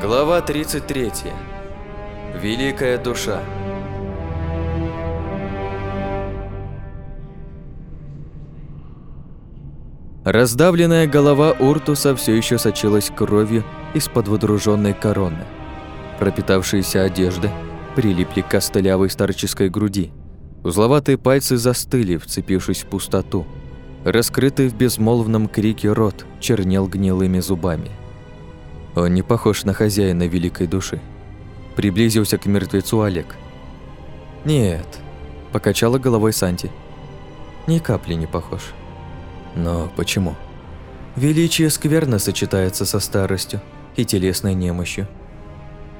Глава 33. Великая душа. Раздавленная голова Уртуса все еще сочилась кровью из-под водруженной короны. Пропитавшиеся одежды прилипли к костылявой старческой груди. Узловатые пальцы застыли, вцепившись в пустоту. Раскрытый в безмолвном крике рот чернел гнилыми зубами. Он не похож на хозяина великой души. Приблизился к мертвецу Олег. «Нет», – покачала головой Санти. «Ни капли не похож». «Но почему?» «Величие скверно сочетается со старостью и телесной немощью.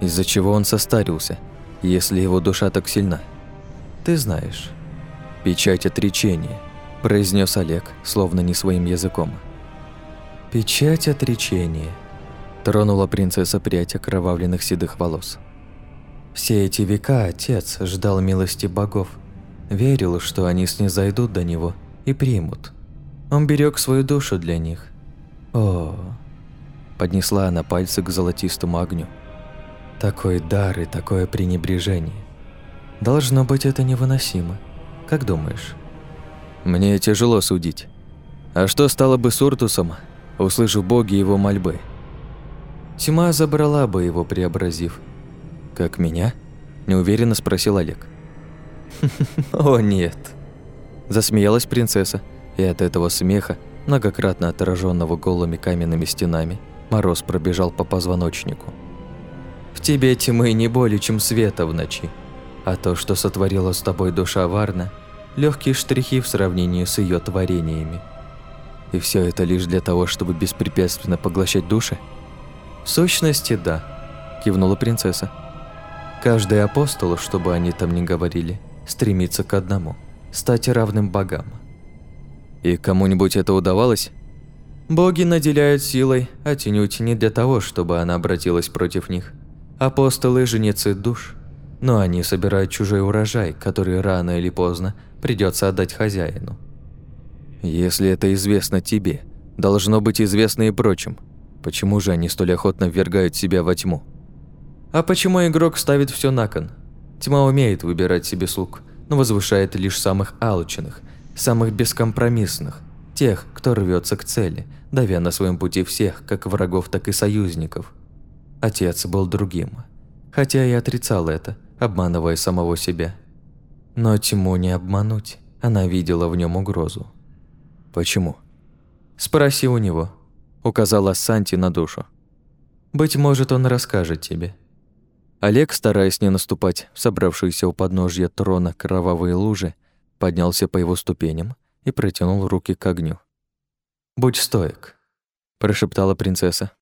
Из-за чего он состарился, если его душа так сильна? Ты знаешь. Печать отречения», – произнес Олег, словно не своим языком. «Печать отречения», – Тронула принцесса прядь окровавленных седых волос. Все эти века отец ждал милости богов, верил, что они снизойдут до него и примут. Он берег свою душу для них. О, поднесла она пальцы к золотистому огню. Такой дар и такое пренебрежение. Должно быть это невыносимо. Как думаешь? Мне тяжело судить. А что стало бы с Уртусом, услышав боги его мольбы? Тьма забрала бы его, преобразив. «Как меня?» – неуверенно спросил Олег. «О, нет!» Засмеялась принцесса, и от этого смеха, многократно отраженного голыми каменными стенами, мороз пробежал по позвоночнику. «В тебе тьмы не более, чем света в ночи, а то, что сотворила с тобой душа Варна, легкие штрихи в сравнении с ее творениями. И все это лишь для того, чтобы беспрепятственно поглощать души?» «В сущности, да», – кивнула принцесса. «Каждый апостол, чтобы они там не говорили, стремится к одному – стать равным богам». «И кому-нибудь это удавалось?» «Боги наделяют силой, отнюдь не для того, чтобы она обратилась против них. Апостолы – жнецы душ, но они собирают чужой урожай, который рано или поздно придется отдать хозяину». «Если это известно тебе, должно быть известно и прочим», Почему же они столь охотно ввергают себя во тьму? А почему игрок ставит все на кон? Тьма умеет выбирать себе слуг, но возвышает лишь самых алчных, самых бескомпромиссных, тех, кто рвется к цели, давя на своем пути всех, как врагов, так и союзников. Отец был другим, хотя и отрицал это, обманывая самого себя. Но тьму не обмануть, она видела в нем угрозу. Почему? Спроси у него, указала Санти на душу. «Быть может, он расскажет тебе». Олег, стараясь не наступать в собравшиеся у подножья трона кровавые лужи, поднялся по его ступеням и протянул руки к огню. «Будь стоек», – прошептала принцесса.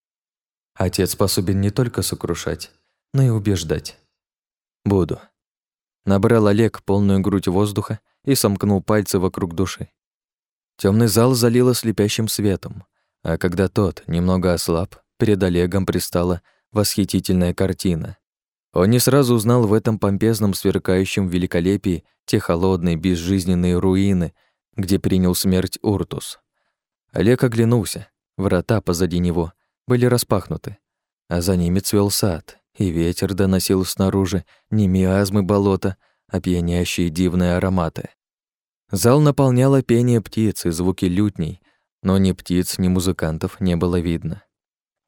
«Отец способен не только сокрушать, но и убеждать». «Буду». Набрал Олег полную грудь воздуха и сомкнул пальцы вокруг души. Темный зал залило слепящим светом, а когда тот немного ослаб, перед Олегом пристала восхитительная картина. Он не сразу узнал в этом помпезном сверкающем великолепии те холодные безжизненные руины, где принял смерть Уртус. Олег оглянулся. Врата позади него были распахнуты, а за ними цвел сад, и ветер доносил снаружи не миазмы болота, а пьянящие дивные ароматы. Зал наполняло пение птиц и звуки лютней, но ни птиц, ни музыкантов не было видно.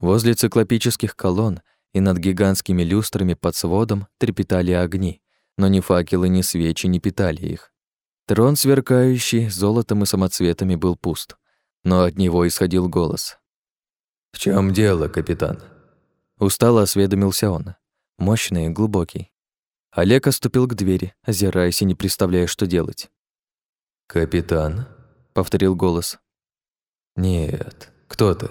Возле циклопических колонн и над гигантскими люстрами под сводом трепетали огни, но ни факелы, ни свечи не питали их. Трон, сверкающий золотом и самоцветами, был пуст, но от него исходил голос. «В чем дело, капитан?» Устало осведомился он, мощный и глубокий. Олег оступил к двери, озираясь и не представляя, что делать. «Капитан?» — повторил голос. «Нет, кто ты?»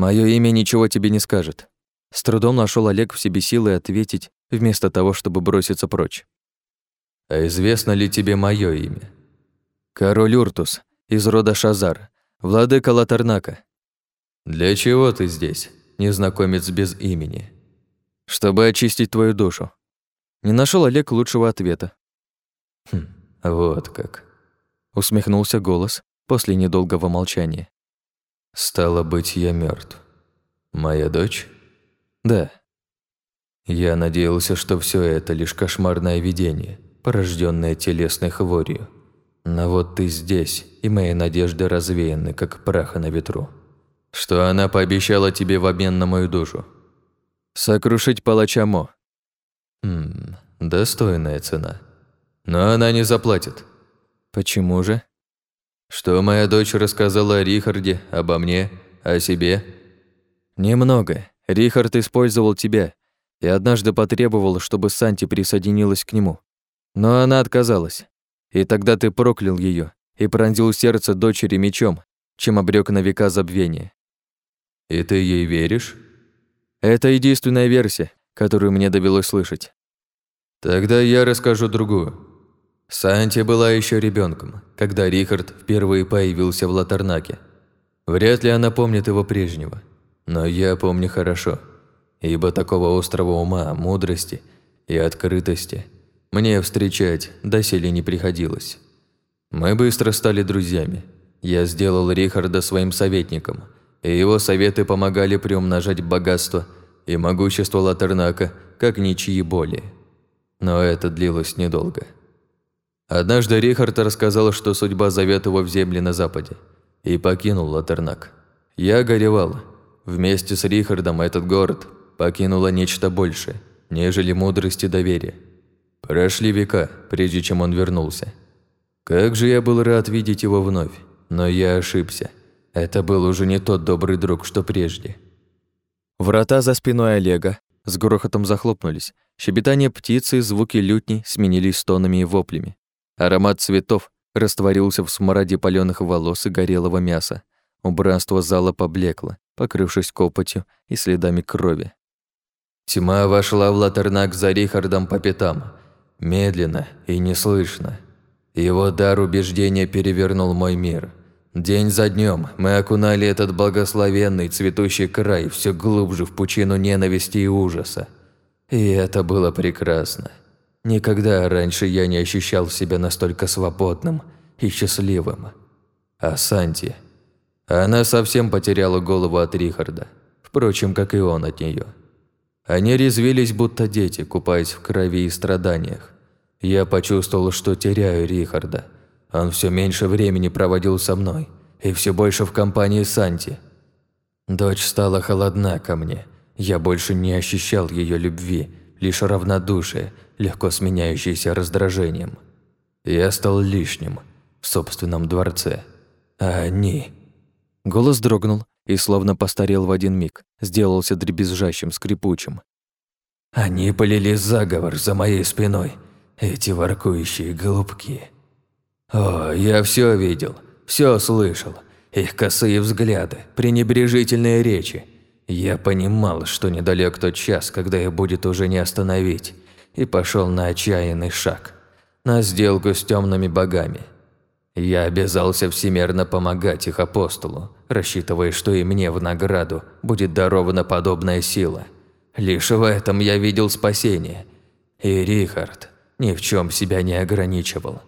Мое имя ничего тебе не скажет». С трудом нашел Олег в себе силы ответить, вместо того, чтобы броситься прочь. «А известно ли тебе мое имя?» «Король Уртус, из рода Шазар, владыка Латарнака». «Для чего ты здесь, незнакомец без имени?» «Чтобы очистить твою душу». Не нашел Олег лучшего ответа. «Хм, вот как», — усмехнулся голос, после недолгого молчания. «Стало быть, я мертв. Моя дочь?» «Да», Я надеялся, что все это лишь кошмарное видение, порожденное телесной хворью. Но вот ты здесь, и мои надежды развеяны, как праха на ветру. Что она пообещала тебе в обмен на мою душу? Сокрушить палача Мо. Хм, достойная цена. Но она не заплатит. Почему же? Что моя дочь рассказала о Рихарде, обо мне, о себе? Немного. Рихард использовал тебя и однажды потребовал, чтобы Санти присоединилась к нему. Но она отказалась. И тогда ты проклял ее и пронзил сердце дочери мечом, чем обрек на века забвения. И ты ей веришь? Это единственная версия, которую мне довелось слышать. Тогда я расскажу другую. Санти была еще ребенком, когда Рихард впервые появился в Латернаке. Вряд ли она помнит его прежнего, но я помню хорошо, ибо такого острого ума, мудрости и открытости мне встречать доселе не приходилось. Мы быстро стали друзьями. Я сделал Рихарда своим советником, и его советы помогали приумножать богатство и могущество Латернака, как ничьи более. Но это длилось недолго. Однажды Рихард рассказал, что судьба зовет его в земли на западе, и покинул Латернак. Я горевал. Вместе с Рихардом этот город покинуло нечто большее, нежели мудрость и доверие. Прошли века, прежде чем он вернулся. Как же я был рад видеть его вновь, но я ошибся. Это был уже не тот добрый друг, что прежде. Врата за спиной Олега с грохотом захлопнулись. Щебетание птицы звуки лютни сменились стонами и воплями. Аромат цветов растворился в смраде палёных волос и горелого мяса. Убранство зала поблекло, покрывшись копотью и следами крови. Тьма вошла в Латернак за Рихардом по пятам, медленно и неслышно. Его дар убеждения перевернул мой мир. День за днем мы окунали этот благословенный цветущий край все глубже в пучину ненависти и ужаса. И это было прекрасно. Никогда раньше я не ощущал себя настолько свободным и счастливым. А Санти... Она совсем потеряла голову от Рихарда, впрочем, как и он от нее. Они резвились, будто дети, купаясь в крови и страданиях. Я почувствовал, что теряю Рихарда. Он все меньше времени проводил со мной, и все больше в компании Санти. Дочь стала холодна ко мне. Я больше не ощущал ее любви, лишь равнодушие, легко сменяющееся раздражением. Я стал лишним в собственном дворце. А они... Голос дрогнул и словно постарел в один миг, сделался дребезжащим, скрипучим. Они полили заговор за моей спиной, эти воркующие голубки. О, я все видел, все слышал. Их косые взгляды, пренебрежительные речи, я понимал, что недалек тот час, когда их будет уже не остановить, и пошел на отчаянный шаг, на сделку с темными богами. Я обязался всемерно помогать их апостолу, рассчитывая, что и мне в награду будет дарована подобная сила. Лишь в этом я видел спасение. И Рихард ни в чем себя не ограничивал.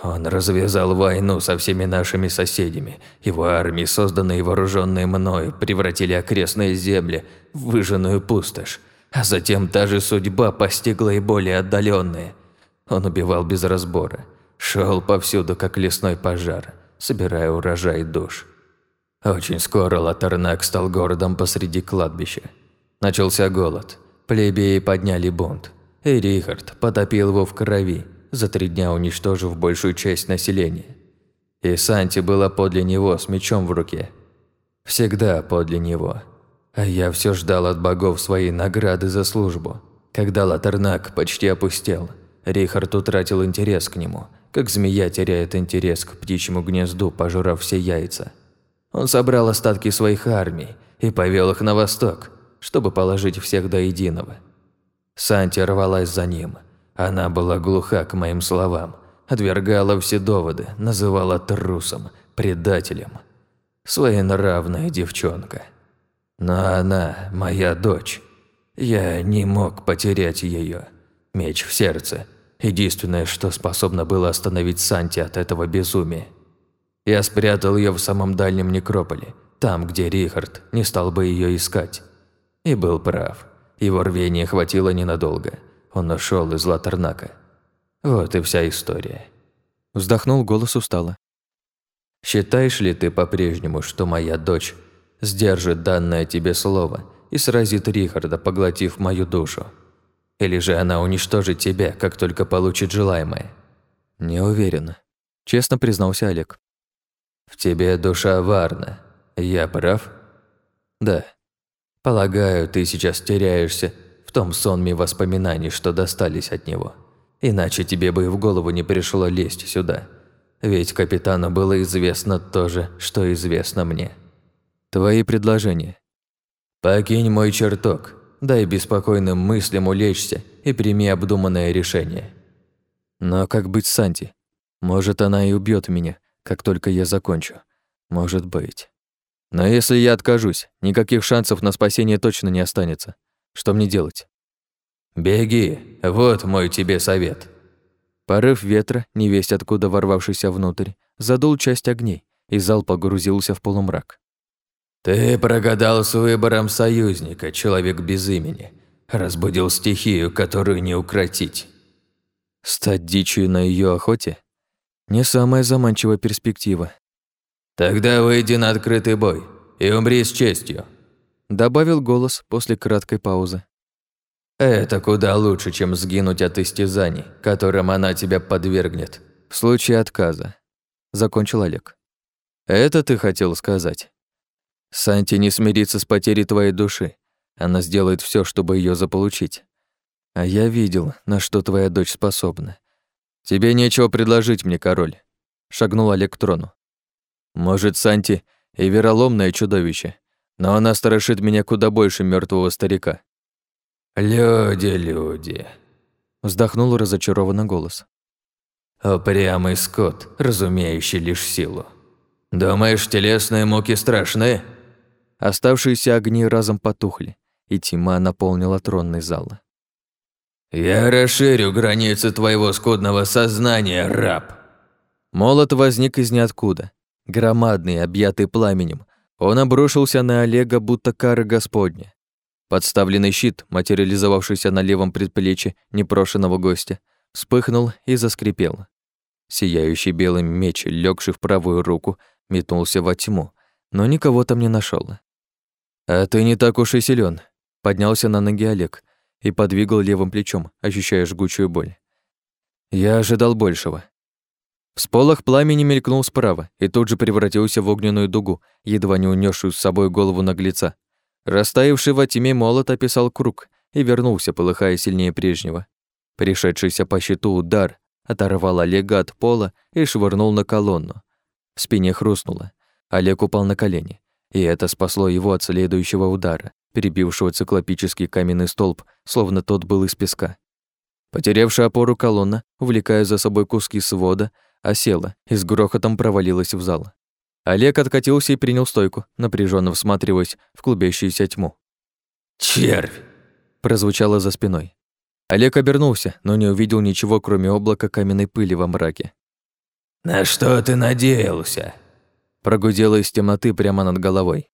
Он развязал войну со всеми нашими соседями. Его армии, созданные и вооруженные мною, превратили окрестные земли в выжженную пустошь. А затем та же судьба постигла и более отдаленные. Он убивал без разбора, шел повсюду, как лесной пожар, собирая урожай душ. Очень скоро Латернак стал городом посреди кладбища. Начался голод, плебеи подняли бунт, и Рихард потопил его в крови, за три дня уничтожив большую часть населения. И Санти была подле него с мечом в руке. Всегда подле него. А я все ждал от богов своей награды за службу. Когда Латернак почти опустел, Рихард утратил интерес к нему, как змея теряет интерес к птичьему гнезду, пожрав все яйца. Он собрал остатки своих армий и повел их на восток, чтобы положить всех до единого. Санти рвалась за ним – она была глуха к моим словам, отвергала все доводы, называла трусом, предателем. Своенравная девчонка. Но она моя дочь. Я не мог потерять ее. Меч в сердце. Единственное, что способно было остановить Санти от этого безумия. Я спрятал ее в самом дальнем некрополе, там, где Рихард не стал бы ее искать. И был прав. Его рвения хватило ненадолго. Он ушел из Латернака. Вот и вся история. Вздохнул голос устало. Считаешь ли ты по-прежнему, что моя дочь сдержит данное тебе слово и сразит Рихарда, поглотив мою душу? Или же она уничтожит тебя, как только получит желаемое? Не уверен. Честно признался Олег. В тебе душа Варна. Я прав? Да. Полагаю, ты сейчас теряешься в том сонме воспоминаний, что достались от него. Иначе тебе бы и в голову не пришло лезть сюда. Ведь капитану было известно то же, что известно мне. Твои предложения. Покинь мой чертог, дай беспокойным мыслям улечься и прими обдуманное решение. Но как быть с Санти? Может, она и убьет меня, как только я закончу. Может быть. Но если я откажусь, никаких шансов на спасение точно не останется. Что мне делать? «Беги, вот мой тебе совет». Порыв ветра, невесть откуда ворвавшийся внутрь, задул часть огней, и зал погрузился в полумрак. «Ты прогадал с выбором союзника, человек без имени. Разбудил стихию, которую не укротить». Стать дичью на ее охоте? Не самая заманчивая перспектива. «Тогда выйди на открытый бой и умри с честью», добавил голос после краткой паузы. Это куда лучше, чем сгинуть от истязаний, которым она тебя подвергнет. В случае отказа. Закончил Олег. Это ты хотел сказать. Санти не смирится с потерей твоей души. Она сделает все, чтобы ее заполучить. А я видел, на что твоя дочь способна. Тебе нечего предложить мне, король. Шагнул Олег к трону. Может, Санти и вероломное чудовище, но она страшит меня куда больше мертвого старика. «Люди, люди», — вздохнул разочарованно голос. «Упрямый скот, разумеющий лишь силу. Думаешь, телесные муки страшны?» Оставшиеся огни разом потухли, и тьма наполнила тронный зал. «Я расширю границы твоего скудного сознания, раб!» Молот возник из ниоткуда. Громадный, объятый пламенем, он обрушился на Олега, будто кара Господня. Подставленный щит, материализовавшийся на левом предплечье непрошенного гостя, вспыхнул и заскрипел. Сияющий белым меч, легший в правую руку, метнулся во тьму, но никого там не нашел. «А ты не так уж и силен, поднялся на ноги Олег и подвигал левым плечом, ощущая жгучую боль. «Я ожидал большего». Всполох пламени мелькнул справа и тут же превратился в огненную дугу, едва не унесшую с собой голову наглеца. Растаявший во тьме молот описал круг и вернулся, полыхая сильнее прежнего. Пришедшийся по щиту удар оторвал Олега от пола и швырнул на колонну. В спине хрустнуло. Олег упал на колени, и это спасло его от следующего удара, перебившего циклопический каменный столб, словно тот был из песка. Потерявшая опору колонна, увлекая за собой куски свода, осела и с грохотом провалилась в зал. Олег откатился и принял стойку, напряженно всматриваясь в клубящуюся тьму. «Червь!» прозвучало за спиной. Олег обернулся, но не увидел ничего, кроме облака каменной пыли во мраке. «На что ты надеялся?» Прогудело из темноты прямо над головой.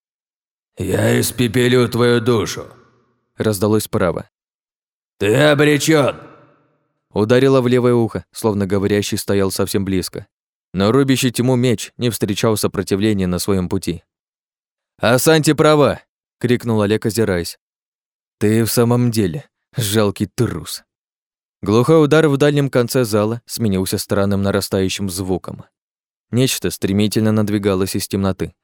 «Я испепелю твою душу!» Раздалось справа. «Ты обречен! Ударило в левое ухо, словно говорящий стоял совсем близко но рубящий тьму меч не встречал сопротивления на своем пути. «Асанти права!» — крикнул Олег, озираясь. «Ты в самом деле жалкий трус». Глухой удар в дальнем конце зала сменился странным нарастающим звуком. Нечто стремительно надвигалось из темноты.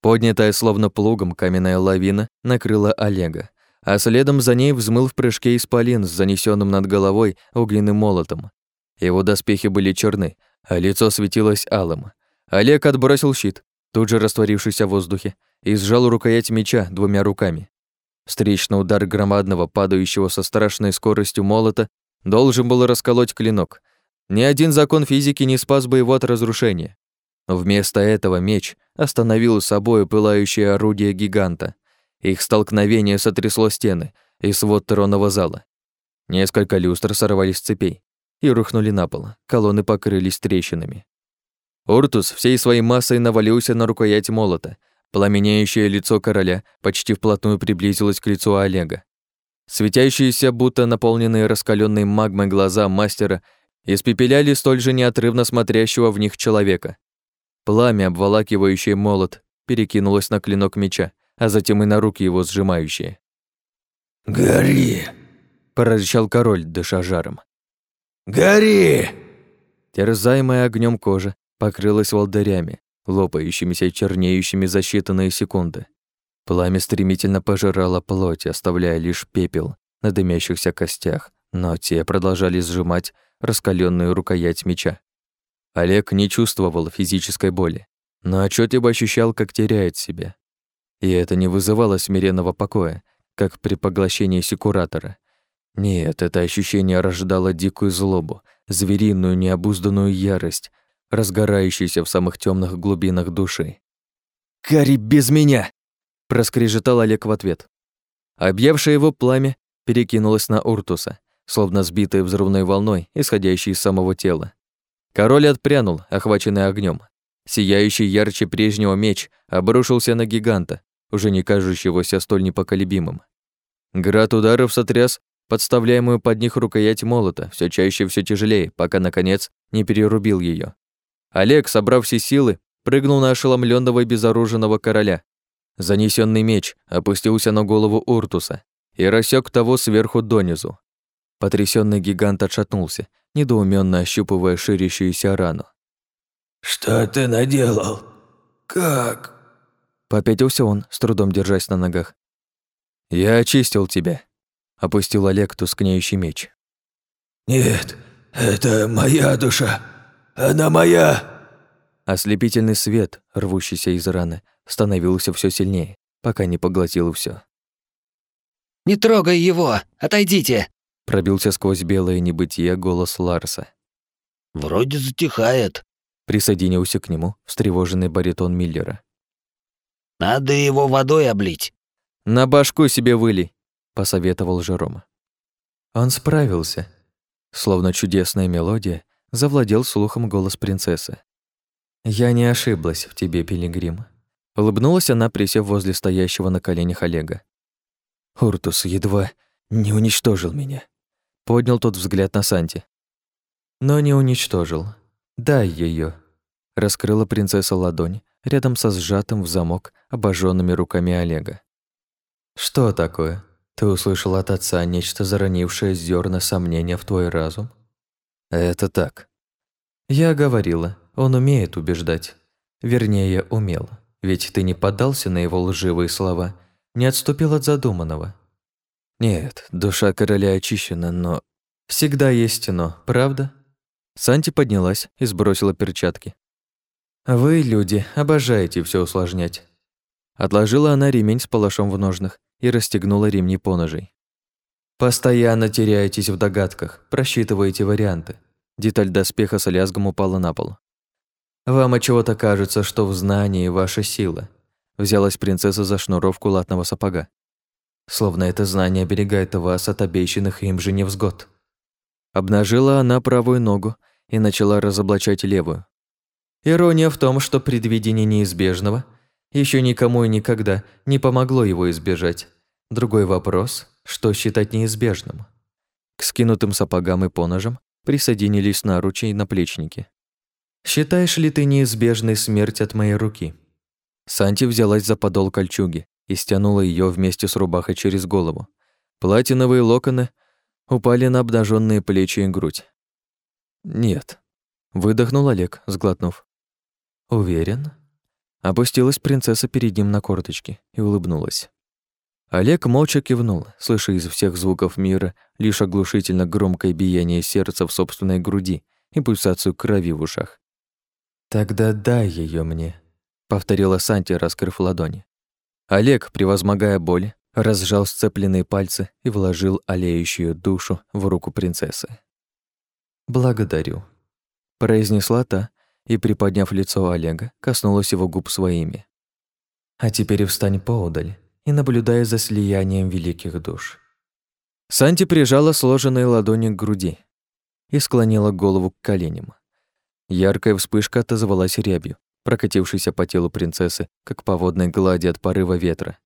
Поднятая словно плугом каменная лавина накрыла Олега, а следом за ней взмыл в прыжке исполин с занесенным над головой огненным молотом. Его доспехи были черны, а лицо светилось алым. Олег отбросил щит, тут же растворившийся в воздухе, и сжал рукоять меча двумя руками. Встречный удар громадного, падающего со страшной скоростью молота, должен был расколоть клинок. Ни один закон физики не спас бы его от разрушения. Но вместо этого меч остановил собой пылающее орудие гиганта. Их столкновение сотрясло стены и свод тронного зала. Несколько люстр сорвались с цепей и рухнули на пол. Колонны покрылись трещинами. Уртус всей своей массой навалился на рукоять молота. Пламенеющее лицо короля почти вплотную приблизилось к лицу Олега. Светящиеся, будто наполненные раскаленной магмой глаза мастера испепеляли столь же неотрывно смотрящего в них человека. Пламя, обволакивающее молот, перекинулось на клинок меча, а затем и на руки его сжимающие. «Гори!» – прорычал король, дыша жаром. «Гори!» Терзаемая огнем кожа покрылась волдырями, лопающимися и чернеющими за считанные секунды. Пламя стремительно пожирало плоть, оставляя лишь пепел на дымящихся костях, но те продолжали сжимать раскаленную рукоять меча. Олег не чувствовал физической боли, но отчетливо ощущал, как теряет себя. И это не вызывало смиренного покоя, как при поглощении секуратора. Нет, это ощущение рождало дикую злобу, звериную необузданную ярость, разгорающуюся в самых темных глубинах души. «Кари без меня!» проскрежетал Олег в ответ. Объявшее его пламя перекинулось на Уртуса, словно сбитое взрывной волной, исходящей из самого тела. Король отпрянул, охваченный огнем. Сияющий ярче прежнего меч обрушился на гиганта, уже не кажущегося столь непоколебимым. Град ударов сотряс подставляемую под них рукоять молота, все чаще все тяжелее, пока, наконец, не перерубил ее. Олег, собрав все силы, прыгнул на ошеломленного и безоруженного короля, Занесенный меч опустился на голову Уртуса и рассек того сверху донизу. Потрясенный гигант отшатнулся, недоуменно ощупывая ширящуюся рану. «Что ты наделал? Как?» Попятился он, с трудом держась на ногах. «Я очистил тебя», — опустил Олег тускнеющий меч. «Нет, это моя душа. Она моя!» Ослепительный свет, рвущийся из раны, становился все сильнее, пока не поглотил все. «Не трогай его! Отойдите!» Пробился сквозь белое небытие голос Ларса. «Вроде затихает», — присоединился к нему встревоженный баритон Миллера. «Надо его водой облить». «На башку себе выли», — посоветовал Жерома. Он справился. Словно чудесная мелодия, завладел слухом голос принцессы. «Я не ошиблась в тебе, Пилигрим. Улыбнулась она, присев возле стоящего на коленях Олега. Уртус едва не уничтожил меня. Поднял тот взгляд на Санти. Но не уничтожил. Дай ее. Раскрыла принцесса ладонь рядом со сжатым в замок обожженными руками Олега. Что такое? Ты услышал от отца нечто заронившее зерна сомнения в твой разум? Это так. Я говорила, он умеет убеждать. Вернее, умел. Ведь ты не поддался на его лживые слова, не отступил от задуманного. Нет, душа короля очищена, но... Всегда есть но, правда? Санти поднялась и сбросила перчатки. Вы, люди, обожаете все усложнять. Отложила она ремень с палашом в ножнах и расстегнула ремни поножей. Постоянно теряетесь в догадках, просчитываете варианты. Деталь доспеха с лязгом упала на пол. «Вам от чего-то кажется, что в знании ваша сила», взялась принцесса за шнуровку латного сапога. Словно это знание оберегает вас от обещанных им же невзгод. Обнажила она правую ногу и начала разоблачать левую. Ирония в том, что предвидение неизбежного еще никому и никогда не помогло его избежать. Другой вопрос, что считать неизбежным. К скинутым сапогам и поножам присоединились наручи и наплечники. Считаешь ли ты неизбежной смерть от моей руки?» Санти взялась за подол кольчуги и стянула ее вместе с рубахой через голову. Платиновые локоны упали на обнаженные плечи и грудь. «Нет», — выдохнул Олег, сглотнув. «Уверен?» Опустилась принцесса перед ним на корточки и улыбнулась. Олег молча кивнул, слыша из всех звуков мира лишь оглушительно громкое биение сердца в собственной груди и пульсацию крови в ушах. «Тогда дай ее мне», — повторила Санти, раскрыв ладони. Олег, превозмогая боль, разжал сцепленные пальцы и вложил олеющую душу в руку принцессы. «Благодарю», — произнесла та и, приподняв лицо Олега, коснулась его губ своими. «А теперь встань поодаль и наблюдай за слиянием великих душ». Санти прижала сложенные ладони к груди и склонила голову к коленям. Яркая вспышка отозвалась рябью, прокатившейся по телу принцессы, как по водной глади от порыва ветра.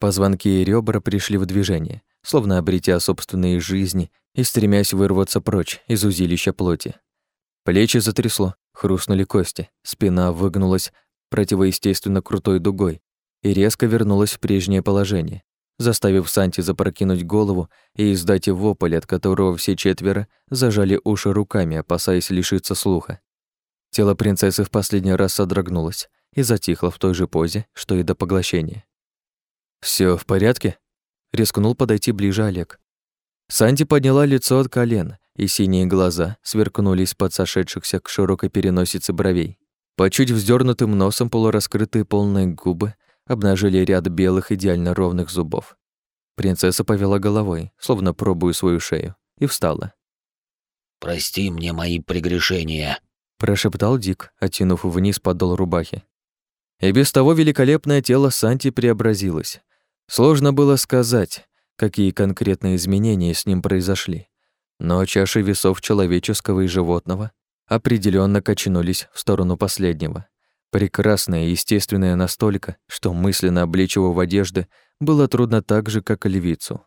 Позвонки и ребра пришли в движение, словно обретя собственные жизни и стремясь вырваться прочь из узилища плоти. Плечи затрясло, хрустнули кости, спина выгнулась противоестественно крутой дугой и резко вернулась в прежнее положение, заставив Санти запрокинуть голову и издать вопль, от которого все четверо зажали уши руками, опасаясь лишиться слуха. Тело принцессы в последний раз содрогнулось и затихло в той же позе, что и до поглощения. Все в порядке?» — рискнул подойти ближе Олег. Санди подняла лицо от колен, и синие глаза сверкнулись под сошедшихся к широкой переносице бровей. По чуть вздернутым носом полураскрытые полные губы обнажили ряд белых идеально ровных зубов. Принцесса повела головой, словно пробуя свою шею, и встала. «Прости мне мои прегрешения», – прошептал Дик, оттянув вниз подол рубахи. И без того великолепное тело Санти преобразилось. Сложно было сказать, какие конкретные изменения с ним произошли. Но чаши весов человеческого и животного определенно качнулись в сторону последнего. Прекрасное и естественное настолько, что мысленно облечь его в одежды было трудно так же, как и львицу.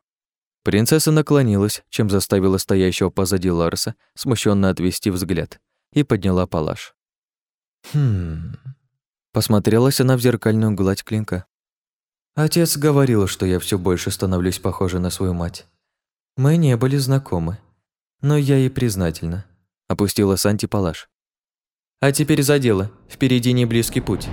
Принцесса наклонилась, чем заставила стоящего позади Ларса смущенно отвести взгляд, и подняла палаш. «Хм...» Посмотрелась она в зеркальную гладь клинка. Отец говорил, что я все больше становлюсь похожа на свою мать. Мы не были знакомы, но я ей признательна. Опустила Санти палаш. А теперь за дело. Впереди не близкий путь.